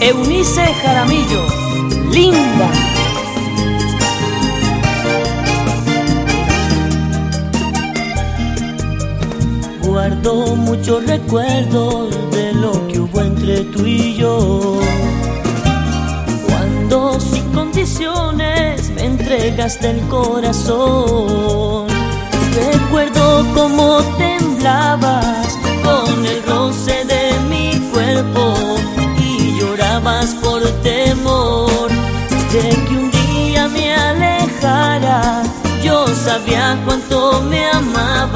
Eunice Jaramillo, linda. Guardo muchos recuerdos de lo entre tú y yo. Cuando sin condiciones me entregaste el corazón. Recuerdo cómo temblabas con el roce de mi cuerpo por temor de que un día me alejara. Yo sabía cuánto me amabas,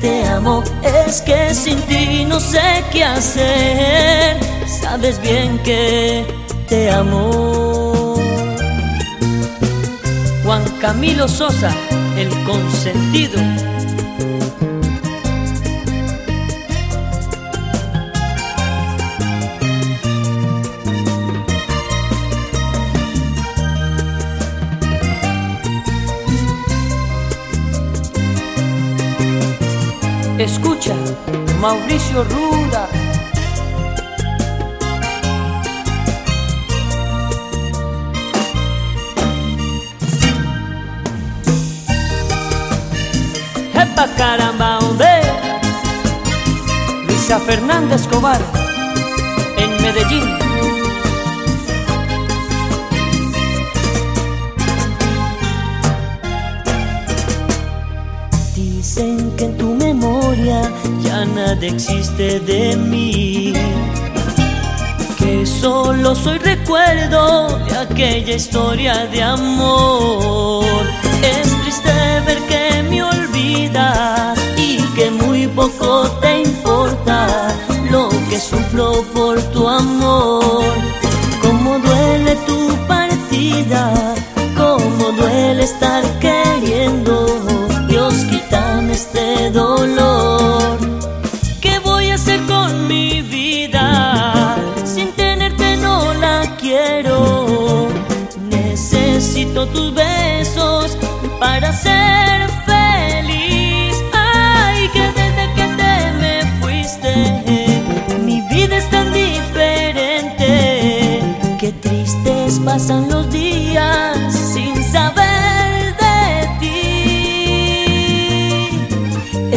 te amo, es que sin ti no sé qué hacer. Sabes bien que te amo. Juan Camilo Sosa, el consentido. Escucha, Mauricio Ruda. ¡Epa caramba! Luisa Fernández Escobar, en Medellín. Dicen que en tu ya nada existe de mí. Que solo soy recuerdo de aquella historia de amor. Es triste ver que me olvidas y que muy poco te importa lo que sufro por tu amor. Cómo duele tu partida, cómo duele estar queriendo Tus besos para ser feliz. Ay, que desde que te me fuiste, mi vida es tan diferente. Qué tristes pasan los días sin saber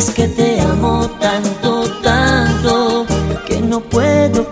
Es que te amo tanto, tanto, que no puedo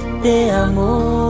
te amo.